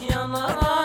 Yanana